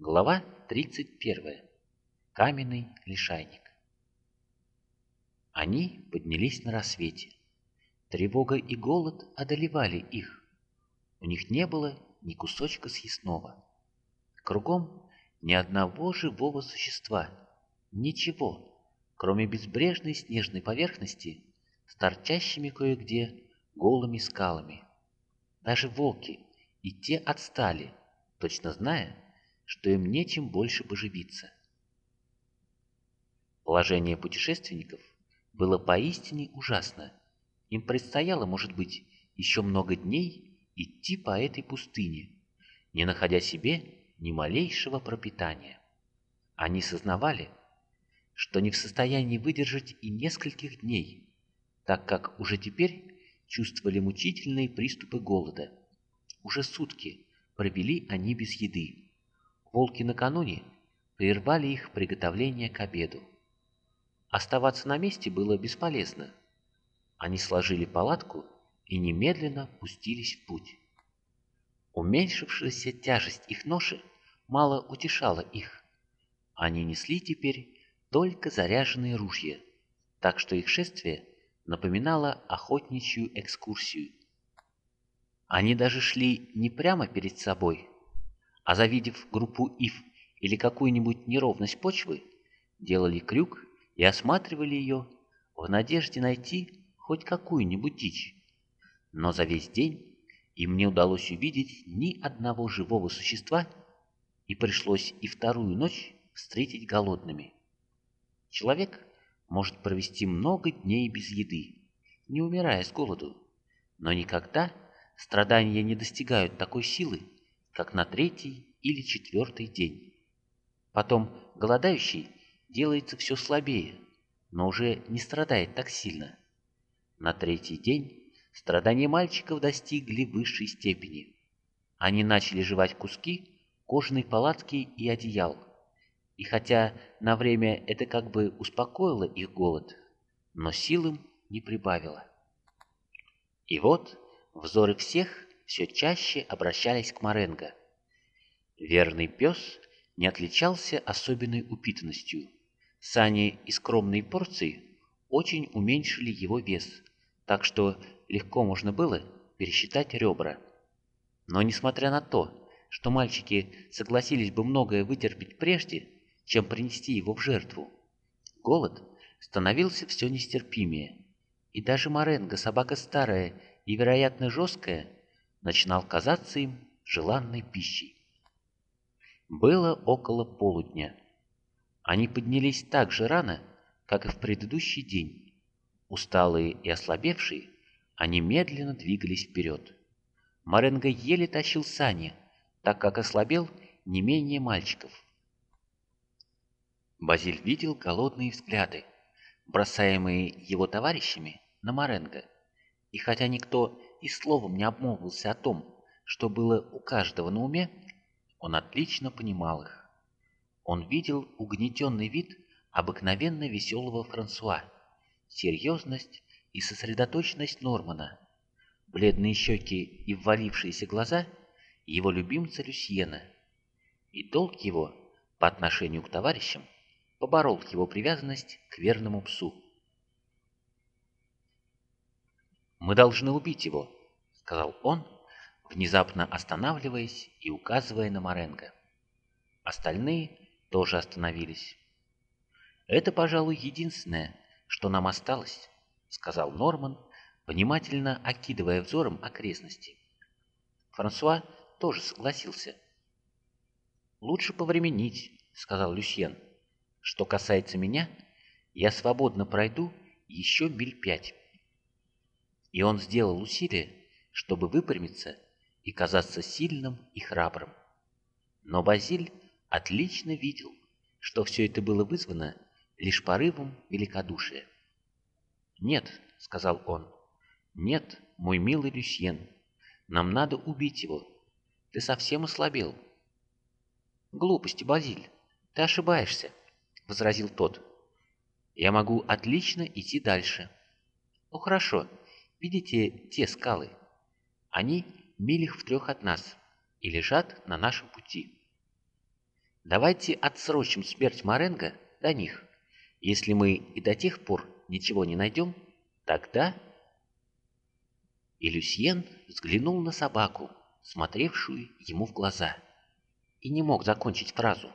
Глава 31. Каменный лишайник. Они поднялись на рассвете. Тревога и голод одолевали их. У них не было ни кусочка съестного. Кругом ни одного живого существа. Ничего, кроме безбрежной снежной поверхности с торчащими кое-где голыми скалами. Даже волки и те отстали, точно зная, что им нечем больше поживиться. Положение путешественников было поистине ужасно. Им предстояло, может быть, еще много дней идти по этой пустыне, не находя себе ни малейшего пропитания. Они сознавали, что не в состоянии выдержать и нескольких дней, так как уже теперь чувствовали мучительные приступы голода. Уже сутки провели они без еды. Волки накануне прервали их приготовление к обеду. Оставаться на месте было бесполезно. Они сложили палатку и немедленно пустились в путь. Уменьшившаяся тяжесть их ноши мало утешала их. Они несли теперь только заряженные ружья, так что их шествие напоминало охотничью экскурсию. Они даже шли не прямо перед собой, а завидев группу ив или какую-нибудь неровность почвы, делали крюк и осматривали ее в надежде найти хоть какую-нибудь дичь. Но за весь день им не удалось увидеть ни одного живого существа, и пришлось и вторую ночь встретить голодными. Человек может провести много дней без еды, не умирая с голоду, но никогда страдания не достигают такой силы, как на третий или четвертый день. Потом голодающий делается все слабее, но уже не страдает так сильно. На третий день страдания мальчиков достигли высшей степени. Они начали жевать куски кожаной палатки и одеял. И хотя на время это как бы успокоило их голод, но сил им не прибавило. И вот взоры всех все чаще обращались к Маренго. Верный пес не отличался особенной упитанностью. Сани и скромные порции очень уменьшили его вес, так что легко можно было пересчитать ребра. Но несмотря на то, что мальчики согласились бы многое вытерпеть прежде, чем принести его в жертву, голод становился все нестерпимее, и даже Маренго, собака старая и, вероятно, жесткая, начинал казаться им желанной пищей. Было около полудня. Они поднялись так же рано, как и в предыдущий день. Усталые и ослабевшие, они медленно двигались вперед. Маренго еле тащил сани, так как ослабел не менее мальчиков. Базиль видел голодные взгляды, бросаемые его товарищами на Маренго, и хотя никто и словом не обмолвился о том, что было у каждого на уме, он отлично понимал их. Он видел угнетенный вид обыкновенно веселого Франсуа, серьезность и сосредоточенность Нормана, бледные щеки и ввалившиеся глаза его любимца Люсьена, и долг его по отношению к товарищам поборол его привязанность к верному псу. «Мы должны убить его», — сказал он, внезапно останавливаясь и указывая на Маренго. Остальные тоже остановились. «Это, пожалуй, единственное, что нам осталось», — сказал Норман, внимательно окидывая взором окрестности. Франсуа тоже согласился. «Лучше повременить», — сказал Люсьен. «Что касается меня, я свободно пройду еще миль пять» и он сделал усилие, чтобы выпрямиться и казаться сильным и храбрым. Но Базиль отлично видел, что все это было вызвано лишь порывом великодушия. «Нет», — сказал он, — «нет, мой милый Люсьен, нам надо убить его. Ты совсем ослабел». «Глупости, Базиль, ты ошибаешься», — возразил тот. «Я могу отлично идти дальше». «Ну хорошо, Видите те скалы? Они милях в трех от нас и лежат на нашем пути. Давайте отсрочим смерть Маренго до них. Если мы и до тех пор ничего не найдем, тогда...» И Люсьен взглянул на собаку, смотревшую ему в глаза, и не мог закончить фразу.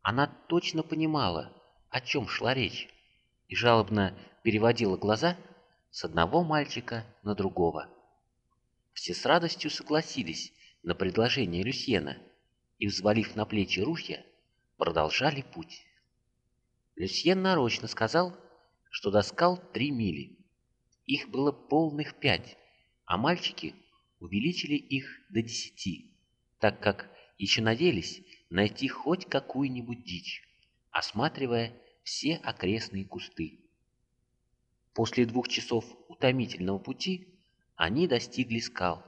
Она точно понимала, о чем шла речь, и жалобно переводила глаза с одного мальчика на другого. Все с радостью согласились на предложение Люсьена и, взвалив на плечи ружья, продолжали путь. Люсьен нарочно сказал, что до скал три мили. Их было полных пять, а мальчики увеличили их до десяти, так как еще надеялись найти хоть какую-нибудь дичь, осматривая все окрестные кусты. После двух часов утомительного пути они достигли скал,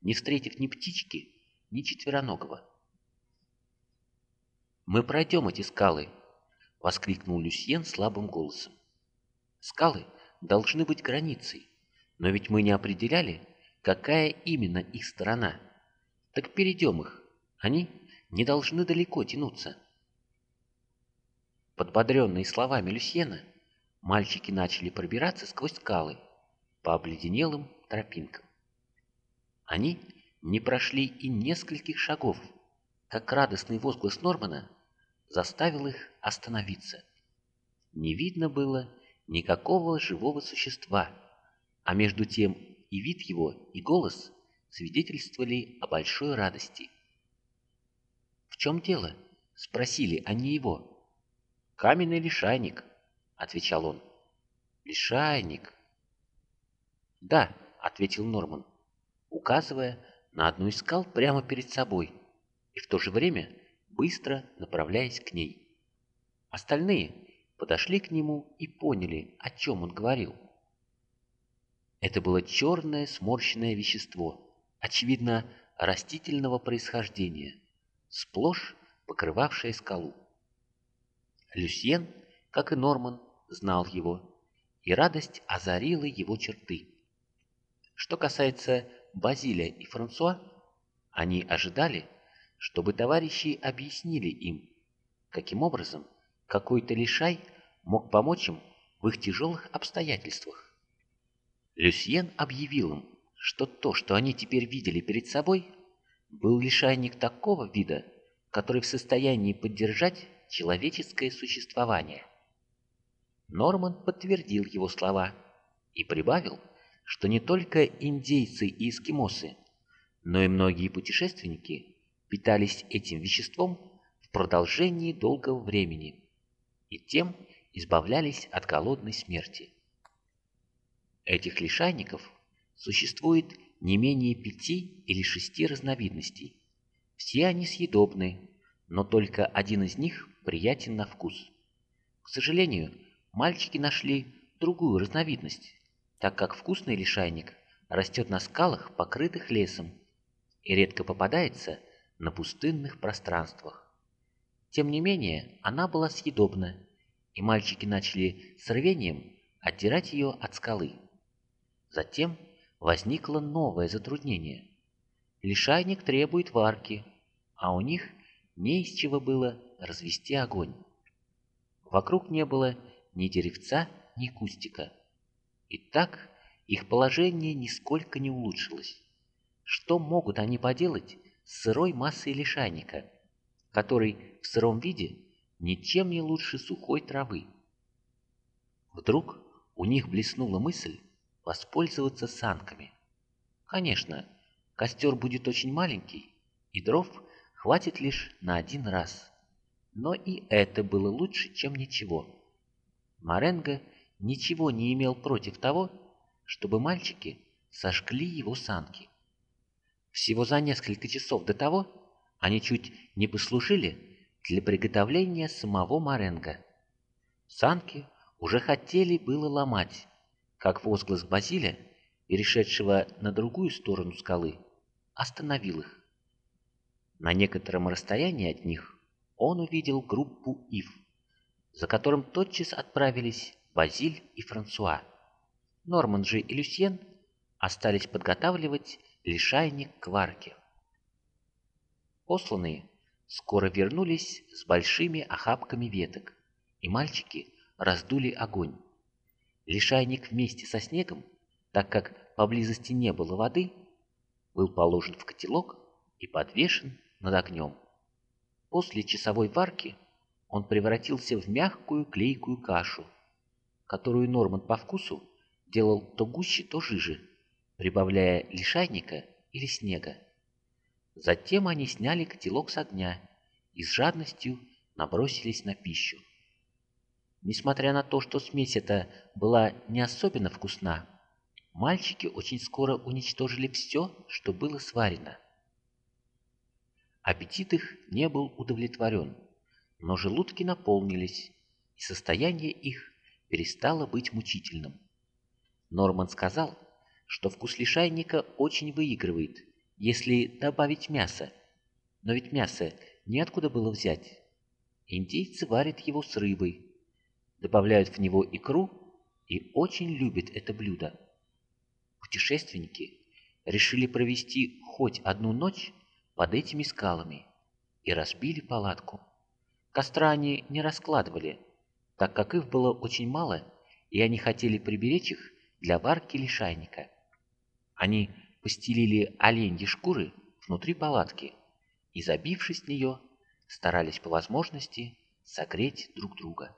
не встретив ни птички, ни четвероногого. «Мы пройдем эти скалы!» — воскликнул Люсьен слабым голосом. «Скалы должны быть границей, но ведь мы не определяли, какая именно их сторона. Так перейдем их, они не должны далеко тянуться». Подбодренные словами Люсьена, мальчики начали пробираться сквозь скалы по обледенелым тропинкам. Они не прошли и нескольких шагов, как радостный возглас Нормана заставил их остановиться. Не видно было никакого живого существа, а между тем и вид его, и голос свидетельствовали о большой радости. «В чем дело?» — спросили они его. «Каменный лишайник», — отвечал он. «Лишайник». «Да», — ответил Норман, указывая на одну из скал прямо перед собой и в то же время быстро направляясь к ней. Остальные подошли к нему и поняли, о чем он говорил. Это было черное сморщенное вещество, очевидно, растительного происхождения, сплошь покрывавшее скалу. Люсьен, как и Норман, знал его, и радость озарила его черты. Что касается Базиля и Франсуа, они ожидали, чтобы товарищи объяснили им, каким образом какой-то лишай мог помочь им в их тяжелых обстоятельствах. Люсьен объявил им, что то, что они теперь видели перед собой, был лишайник такого вида, который в состоянии поддержать человеческое существование. Норман подтвердил его слова и прибавил, что не только индейцы и эскимосы, но и многие путешественники питались этим веществом в продолжении долгого времени и тем избавлялись от голодной смерти. Этих лишайников существует не менее пяти или шести разновидностей. Все они съедобны, но только один из них приятен на вкус. К сожалению, мальчики нашли другую разновидность, так как вкусный лишайник растет на скалах, покрытых лесом, и редко попадается на пустынных пространствах. Тем не менее, она была съедобна, и мальчики начали с рвением отдирать ее от скалы. Затем возникло новое затруднение. Лишайник требует варки, а у них не из чего было развести огонь. Вокруг не было ни деревца, ни кустика. И так их положение нисколько не улучшилось. Что могут они поделать с сырой массой лишайника, который в сыром виде ничем не лучше сухой травы? Вдруг у них блеснула мысль воспользоваться санками. Конечно, костер будет очень маленький, и дров хватит лишь на один раз. Но и это было лучше, чем ничего. Маренго ничего не имел против того, чтобы мальчики сожгли его санки. Всего за несколько часов до того они чуть не послужили для приготовления самого Маренго. Санки уже хотели было ломать, как возглас Базиля, перешедшего на другую сторону скалы, остановил их. На некотором расстоянии от них он увидел группу Ив, за которым тотчас отправились Базиль и Франсуа. Норман же и Люсьен остались подготавливать лишайник к варке. Посланные скоро вернулись с большими охапками веток, и мальчики раздули огонь. Лишайник вместе со снегом, так как поблизости не было воды, был положен в котелок и подвешен над огнем. После часовой варки он превратился в мягкую клейкую кашу, которую Норман по вкусу делал то гуще, то жиже, прибавляя лишайника или снега. Затем они сняли котелок с огня и с жадностью набросились на пищу. Несмотря на то, что смесь эта была не особенно вкусна, мальчики очень скоро уничтожили все, что было сварено. Аппетит их не был удовлетворен, но желудки наполнились, и состояние их перестало быть мучительным. Норман сказал, что вкус лишайника очень выигрывает, если добавить мясо. Но ведь мясо неоткуда было взять. Индейцы варят его с рыбой, добавляют в него икру и очень любят это блюдо. Путешественники решили провести хоть одну ночь под этими скалами и разбили палатку. Костра они не раскладывали, так как их было очень мало, и они хотели приберечь их для варки лишайника. Они постелили оленьи шкуры внутри палатки и, забившись в нее, старались по возможности согреть друг друга.